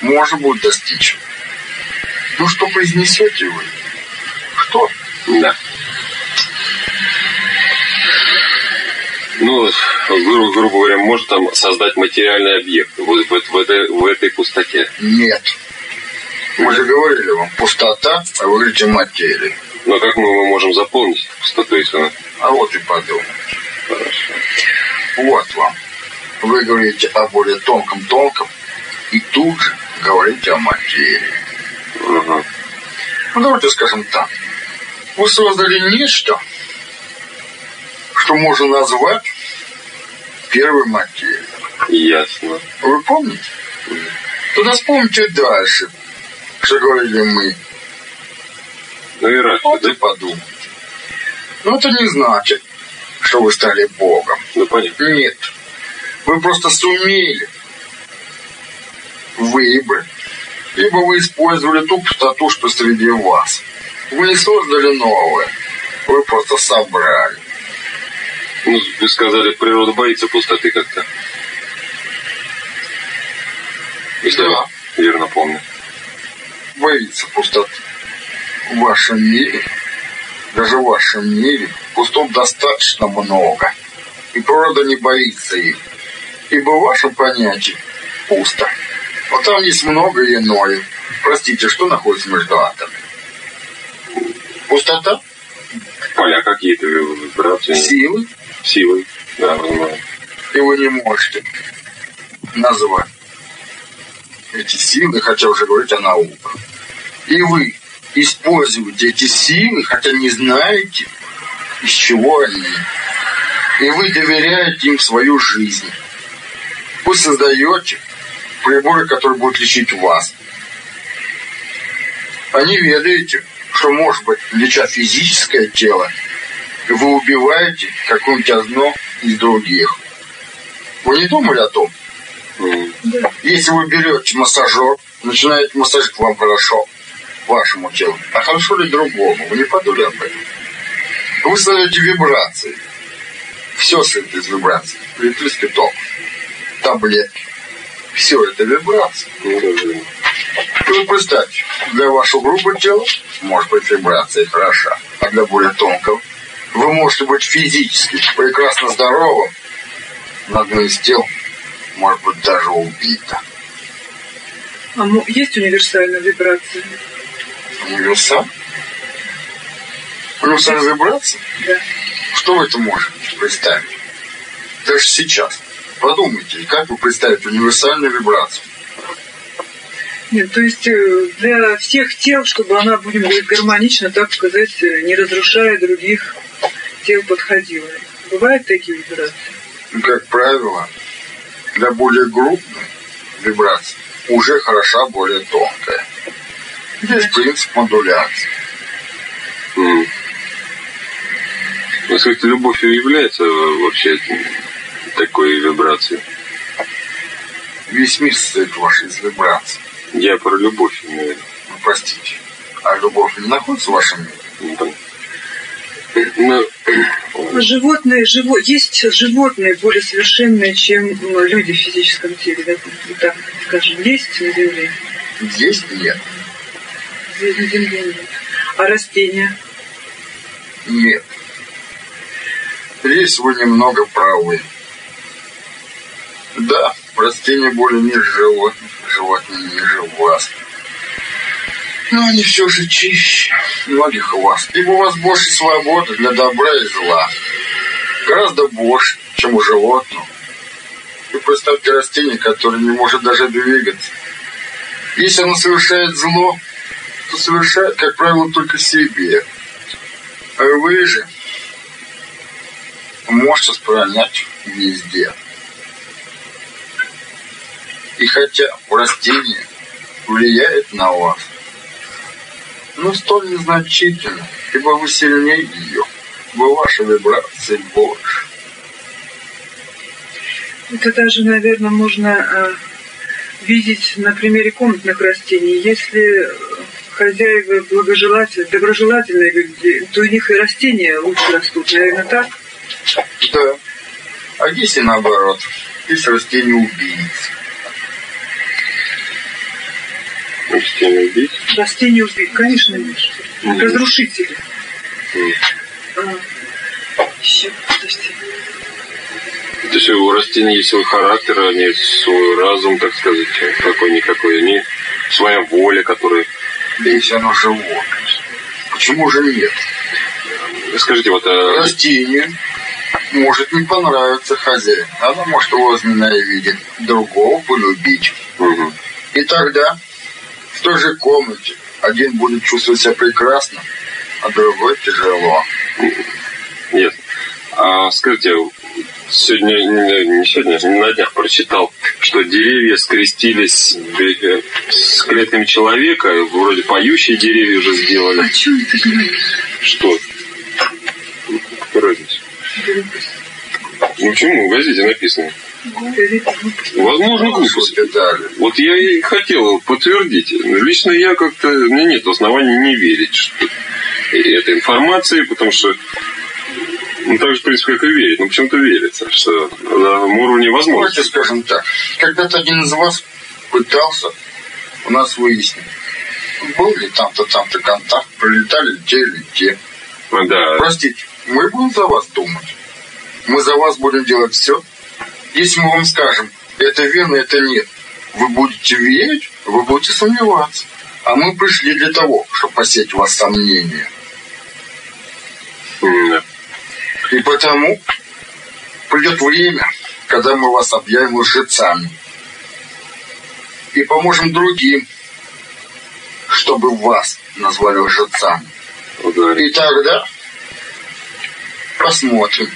можно будет достичь. Ну, что произнесете вы? Что? Да. ну, грубо, грубо говоря, может там создать материальный объект вот в, в, в, этой, в этой пустоте? Нет. Мы же говорили вам, пустота, а вы говорите материя. Но как мы его можем заполнить, пустоту, если она... А вот и подумай. Хорошо. Вот вам. Вы говорите о более тонком-тонком, и тут же говорите о материи. Угу. Ну, давайте скажем так. Вы создали нечто, что можно назвать первой материей. Ясно. Вы помните? Тогда вспомните дальше, что говорили мы. Ну и раз. Вот да? и подумайте. Но это не значит, что вы стали Богом. Ну понятно. Нет. Вы просто сумели выбрать. Либо вы использовали ту пустоту, что среди вас. Вы не создали новое. Вы просто собрали. Ну, вы сказали, природа боится пустоты как-то. Если да. я верно помню. Боится пустоты. В вашем мире, даже в вашем мире, пустот достаточно много. И природа не боится их. Ибо в вашем понятии пусто. Но там есть много иное. Простите, что находится между атомами? Пустота? Поля какие-то вибрации. Силы? Силой, да, понимаю. И вы не можете назвать эти силы, хотя уже говорить о науках. И вы используете эти силы, хотя не знаете, из чего они. И вы доверяете им свою жизнь. Вы создаете приборы, которые будут лечить вас. Не ведаете, что может быть, леча физическое тело, вы убиваете какое-нибудь одно из других. Вы не думали о том? Да. Если вы берете массажер, начинаете массажировать вам хорошо, вашему телу, а хорошо ли другому? Вы не подумали об этом? Вы создаете вибрации. Все состоит из вибраций. Электрический ток, таблетки. Все это вибрации. Вы представьте, для вашего грубого тела может быть вибрация хороша, а для более тонкого вы можете быть физически прекрасно здоровым, но одно из тел может быть даже убито. А есть универсальная вибрация? Универсал? Универсальная вибрация? Да. Что вы это можете представить? Даже сейчас. Подумайте, как вы представите универсальную вибрацию? Нет, то есть э, для всех тел, чтобы она, будем говорить, гармонично, так сказать, э, не разрушая других тел, подходила. Бывают такие вибрации? Ну, как правило, для более крупных вибраций уже хороша более тонкая. Есть принцип модуляции. Mm. Ну, скажите, любовь является вообще такой вибрацией? Весь мир состоит ваш из вибраций. Я про любовь имею. Ну, простите. А любовь не находится в вашем мире? Ну, ну, животные, живо, есть животные более совершенные, чем ну, люди в физическом теле, да, так скажем, есть на Земле? Есть нет. Здесь на Земле нет. А растения? Нет. Здесь вы немного правы. Да, растения более ниже животных животные ниже вас. Но они все же чище многих вас. Ибо у вас больше свободы для добра и зла. Гораздо больше, чем у животных. Вы представьте растение, которое не может даже двигаться. Если оно совершает зло, то совершает, как правило, только себе. Вы же можете сохранять везде. И хотя растение влияет на вас, но столь незначительно, ибо вы сильнее ее, ибо ваши вибрации больше. Это даже, наверное, можно э, видеть на примере комнатных растений. Если хозяева благожелательные, доброжелательные люди, то у них и растения лучше растут, наверное, так? Да. А если наоборот, есть растения убийц. Растения убить? Растения убийц, конечно, есть. Мгм. Разрушители. М. А, еще, подожди. То есть у растений есть свой характер, они свой разум, так сказать, какой-никакой. Они своя воля, которая... Если оно животное. Почему же нет? Скажите, вот а, Растению может не понравиться хозяин. Она может его зненавидеть, другого полюбить. мгм. И тогда в той же комнате один будет чувствовать себя прекрасно, а другой тяжело. Нет. А скажите, сегодня, не не сегодня, на днях прочитал, что деревья скрестились э, с клетками человека, вроде поющие деревья уже сделали. О чем ты говоришь? Что? Ну, Какая разница? Ну почему? В газете написано. Возможно, глупость. Вот я и хотел подтвердить. Лично я как-то... У меня нет оснований не верить что этой информации, потому что ну, так же, в принципе, как и верить. Но почему-то верится, что на уровне Давайте возможностей. скажем так. Когда-то один из вас пытался у нас выяснить, был ли там-то, там-то контакт, прилетали ли те или те. Да, Простите, мы будем за вас думать. Мы за вас будем делать все. Если мы вам скажем, это верно, это нет, вы будете верить, вы будете сомневаться. А мы пришли для того, чтобы посеять у вас сомнения. Да. И потому придет время, когда мы вас объявим лжецами. И поможем другим, чтобы вас назвали лжецами. И тогда посмотрим,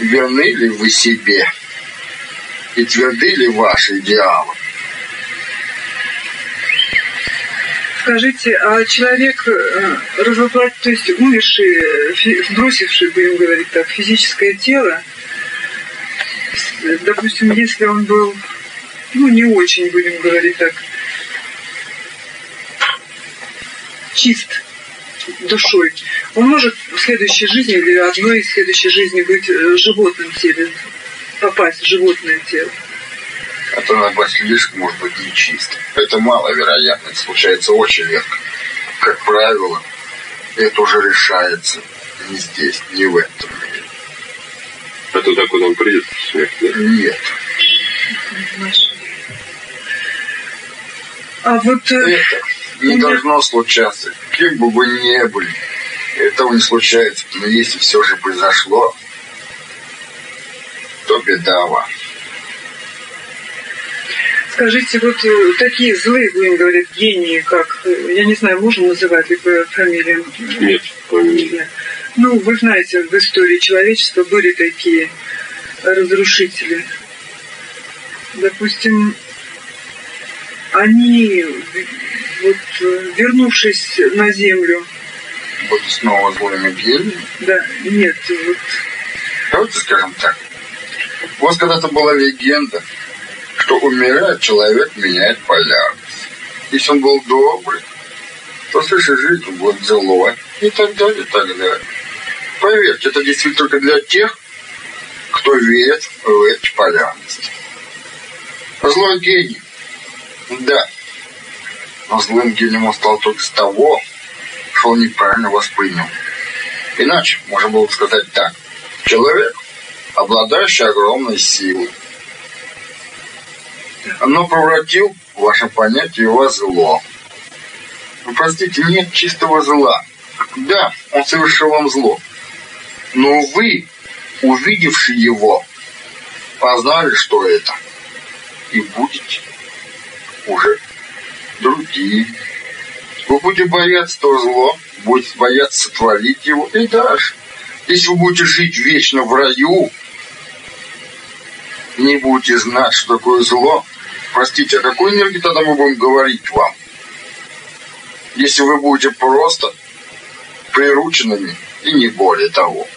верны ли вы себе и тверды ли ваши идеалы. Скажите, а человек э, то есть умерший, сбросивший, будем говорить так, физическое тело, допустим, если он был, ну, не очень, будем говорить так, чист душой, он может в следующей жизни или одной из следующей жизни быть э, в животном теле, попасть в животное тело. Это наоборот слишком может быть нечисто. Это маловероятно, это случается очень редко. Как правило, это уже решается не здесь, не в этом мире. А туда, куда он придет, смерть, да? Нет. А вот э, Это не должно случаться. Кем бы вы ни были, этого не случается. Но если все же произошло, то беда вам. Скажите, вот э, такие злые, будем говорить, гении, как, э, я не знаю, можно называть ли по фамилиям? Нет, фамилии. Нет. Ну, вы знаете, в истории человечества были такие разрушители. Допустим, они, вот, вернувшись на Землю, Будут снова злыми гениями. да, нет, вот, Давайте скажем так. У вас когда-то была легенда, что умирая, человек меняет полярность. Если он был добрый, то слышишь, жизнь будет злой. И так далее, и так далее. Поверьте, это действительно только для тех, кто верит в эти полярности. Злой гений. Да. Но злым гением он стал только с того, что он неправильно воспринял. Иначе можно было бы сказать так. Человек, обладающий огромной силой, но превратил ваше понятие во зло. Ну, простите, нет чистого зла. Да, он совершил вам зло. Но вы, увидевши его, познали, что это. И будете уже другие. Вы будете бояться то зло, будете бояться сотворить его и дальше. Если вы будете жить вечно в раю, не будете знать, что такое зло, простите, о какой энергии тогда мы будем говорить вам? Если вы будете просто прирученными и не более того.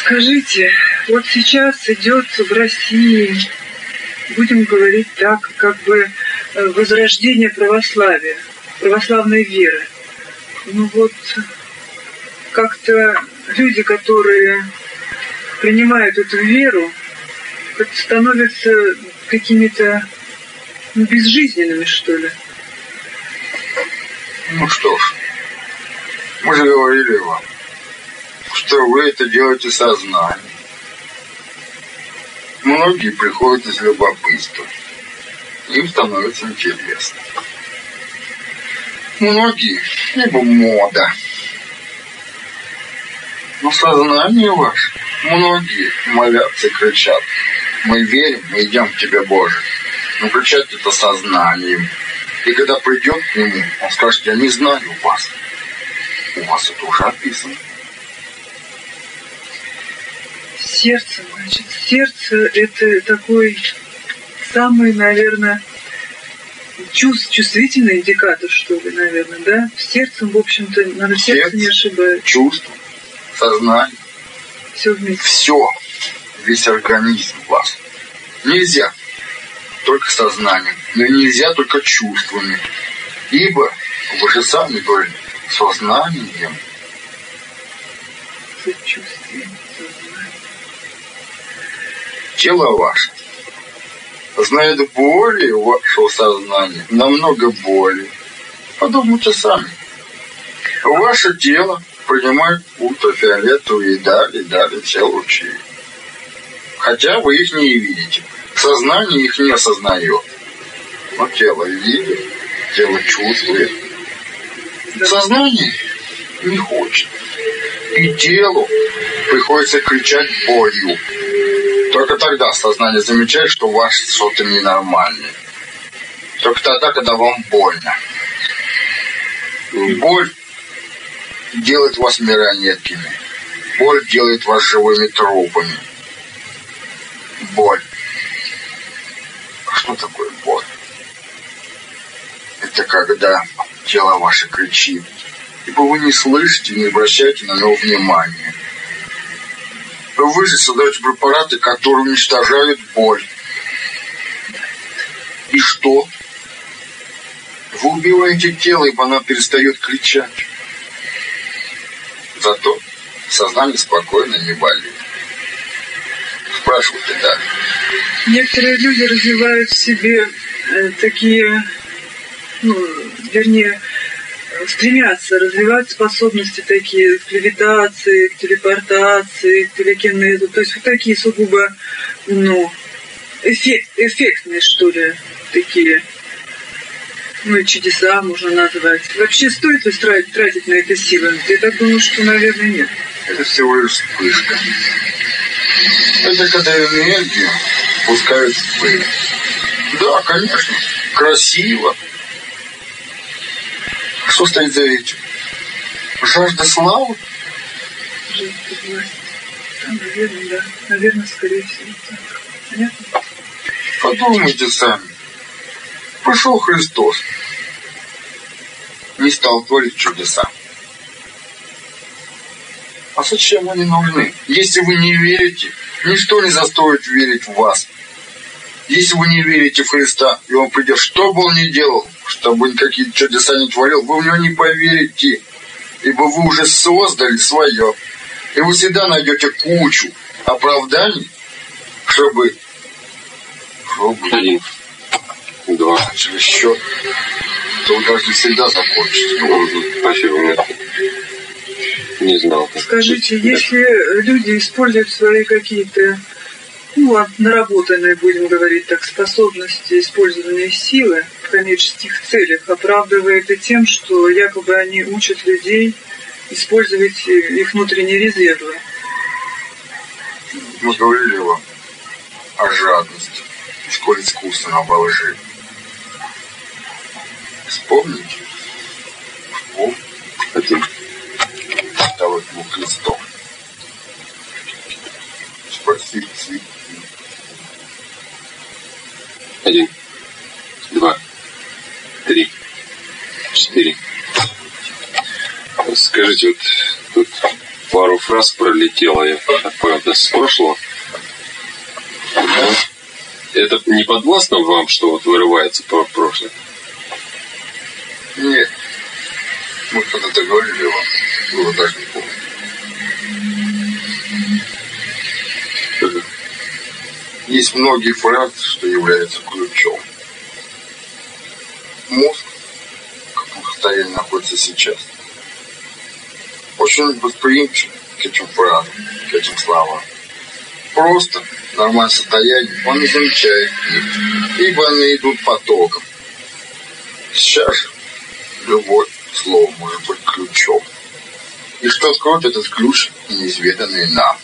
Скажите, вот сейчас идет в России, будем говорить так, как бы э, возрождение православия, православной веры. Ну вот как-то люди, которые принимают эту веру, становятся какими-то ну, безжизненными, что ли. Ну что ж, мы же говорили вам, что вы это делаете сознанием. Многие приходят из любопытства. Им становится интересно. Многие, либо мода. Но сознание ваше, многие молятся и кричат. Мы верим, мы идем к Тебе, Боже. Но кричат это сознанием. И когда придет к нему, он скажет, я не знаю вас. У вас это уже описано. Сердце, значит, сердце это такой самый, наверное, чувств, чувствительный индикатор, что ли, наверное, да? Сердцем, в общем-то, надо сердце, сердце не ошибается. Чувство, сознание. Все вместе. Все, весь организм вас. Нельзя только сознанием, но нельзя только чувствами. Ибо, вы же сами говорили, сознанием. Тело ваше знает боли вашего сознания, намного боли. Подумайте сами. Ваше тело принимает ультрафиолетовые и далее, и далее все лучи. Хотя вы их не видите. Сознание их не осознает. Но тело видит, тело чувствует. Сознание не хочет. И телу приходится кричать болью. Только тогда сознание замечает, что ваше что-то ненормальное. Только тогда, когда вам больно. Боль делает вас миронеткими. Боль делает вас живыми трупами. Боль что такое боль? Это когда тело ваше кричит, ибо вы не слышите и не обращаете на него внимания. Вы же создаете препараты, которые уничтожают боль. И что? Вы убиваете тело, ибо оно перестает кричать. Зато сознание спокойно не болит. Спрашивайте далее. Некоторые люди развивают в себе э, такие, ну, вернее, стремятся развивать способности такие к левитации, к телепортации, к телекинезу. То есть вот такие сугубо, ну, эффект, эффектные, что ли, такие ну чудеса можно назвать. Вообще стоит ли тратить, тратить на это силы? Я так думаю, что, наверное, нет. Это всего лишь вспышка. Это когда энергию пускают в пыль. Да, конечно, красиво. Что стоит за этим? Жажда славы? Жажда власти. Наверное, да. Наверное, скорее всего, так. Понятно? Подумайте сами. Пошел Христос. Не стал творить чудеса. А зачем они нужны? Если вы не верите, ничто не заставит верить в вас. Если вы не верите в Христа, и Он придет, что бы Он ни делал, чтобы никакие чудеса не творил, вы в Него не поверите, ибо вы уже создали свое. И вы всегда найдете кучу оправданий, чтобы... чтобы Один. Два. Через счет. То вы должны всегда закончить. Спасибо, нет не знал. Скажите, если люди используют свои какие-то ну, наработанные, будем говорить так, способности использования силы в коммерческих целях, оправдывая это тем, что якобы они учат людей использовать их внутренние резервы. Мы говорили вам о жадности, сколь искусственно во лжи. Вспомните. О, один. Второй двух листов. Спроси, Один, два, три, четыре. Скажите, вот тут пару фраз пролетело, я так понял, с прошлого. Это не подвластно вам, что вот вырывается про прошлое? Нет. Мы когда-то говорили вам. Вы его даже не помните. Есть многие фразы, что являются ключом. Мозг, в каком состоянии находится сейчас, очень восприимчив к этим фразам, к этим словам. Просто в нормальном состоянии он не замечает их, ибо они идут потоком. Сейчас любое слово может быть ключом. И что откроет этот ключ, неизведанный нам.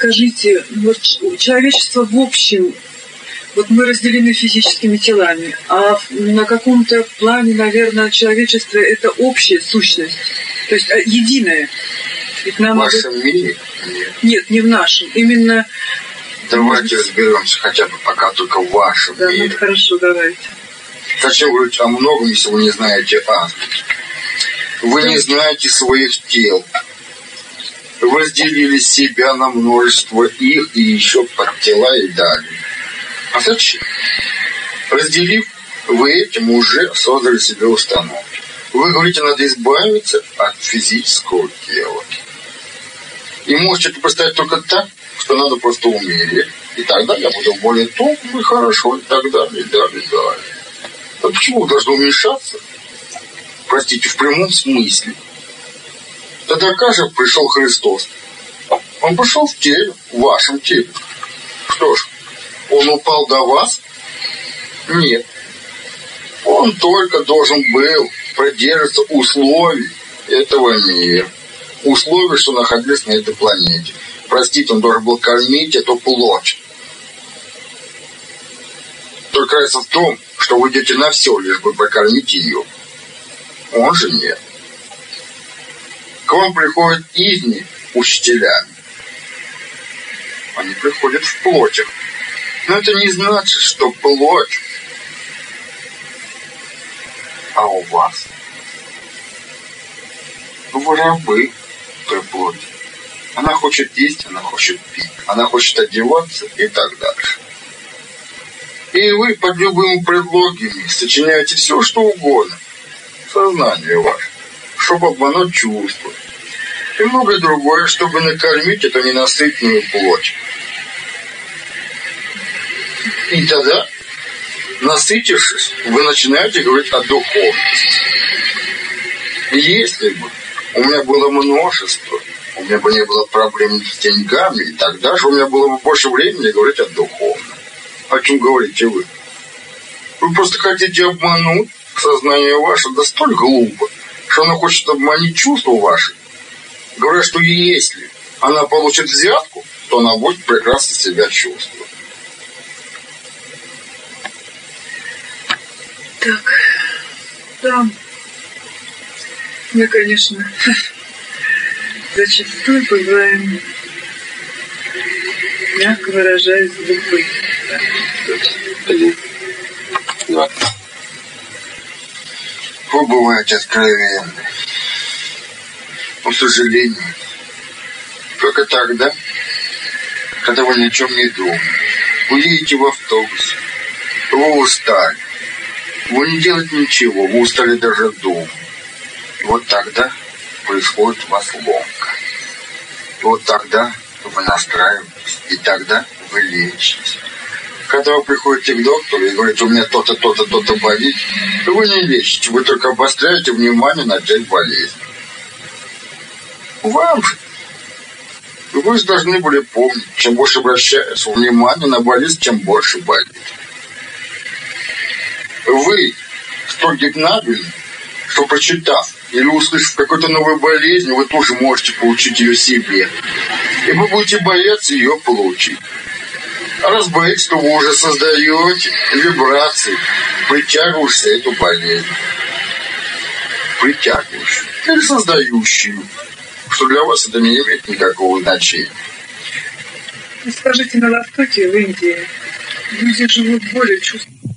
Скажите, вот человечество в общем, вот мы разделены физическими телами, а на каком-то плане, наверное, человечество это общая сущность, то есть а, единое. Ведь нам в вашем надо... мире? Нет. Нет, не в нашем. Именно Давайте разберемся хотя бы пока только в вашем да, мире. Ну, хорошо, давайте. Зачем говорить о многом, если вы не знаете азбуки? Вы не знаете своих тел. Вы разделили себя на множество их и еще тела и далее. А зачем? Разделив, вы этим уже создали себе установки. Вы говорите, надо избавиться от физического тела. И можете это представить только так, что надо просто умереть. И тогда я буду более тонким и хорошо, и так далее, и далее, и далее. А почему должно вмешаться? Простите, в прямом смысле. Тогда как пришел Христос? Он пришел в теле, в вашем теле. Что ж, он упал до вас? Нет. Он только должен был продерживаться условий этого мира. Условий, что находились на этой планете. Простите, он должен был кормить эту плоть. Только разница в том, что вы идете на все, лишь бы прокормить ее. Он же нет. К вам приходят изни учителями. Они приходят в плотях. Но это не значит, что плоть, а у вас. Вы рабы той плоти. Она хочет есть, она хочет пить, она хочет одеваться и так дальше. И вы под любыми предлогами сочиняете все, что угодно. Сознание ваше. Чтобы обмануть чувства. И многое другое, чтобы накормить эту ненасытную плоть. И тогда, насытившись, вы начинаете говорить о духовности. И если бы у меня было множество, у меня бы не было проблем с деньгами, и тогда же у меня было бы больше времени говорить о духовном о чем говорите вы. Вы просто хотите обмануть сознание ваше, да столь глупо, что оно хочет обмануть чувства ваши. Говорят, что если она получит взятку, то она будет прекрасно себя чувствовать. Так, да, мы, конечно, зачастую бываем, мягко выражаясь, глупы. Один, два. Вы бываете откровенны. Но, к сожалению, только тогда, когда вы ни о чем не думаете. Вы едете в автобусе, вы устали. Вы не делаете ничего, вы устали даже дома. И вот тогда происходит у вас ломка. Вот тогда вы настраиваетесь, и тогда вы лечитесь когда вы приходите к доктору и говорите, у меня то-то, то-то, то-то болит, вы не лечите, вы только обостряете внимание на часть болезни. Вам. Вы должны были помнить, чем больше обращается внимание на болезнь, тем больше болит. Вы столь гипнабельны, что прочитав или услышав какой-то новой болезни, вы тоже можете получить ее себе. И вы будете бояться ее получить. Разбыть, вы уже создаете вибрации, притягивающую эту болезнь. Притягивающую. Или создающую. Что для вас это не имеет никакого значения. Скажите, на Востоке, в Индии, люди живут более чувственно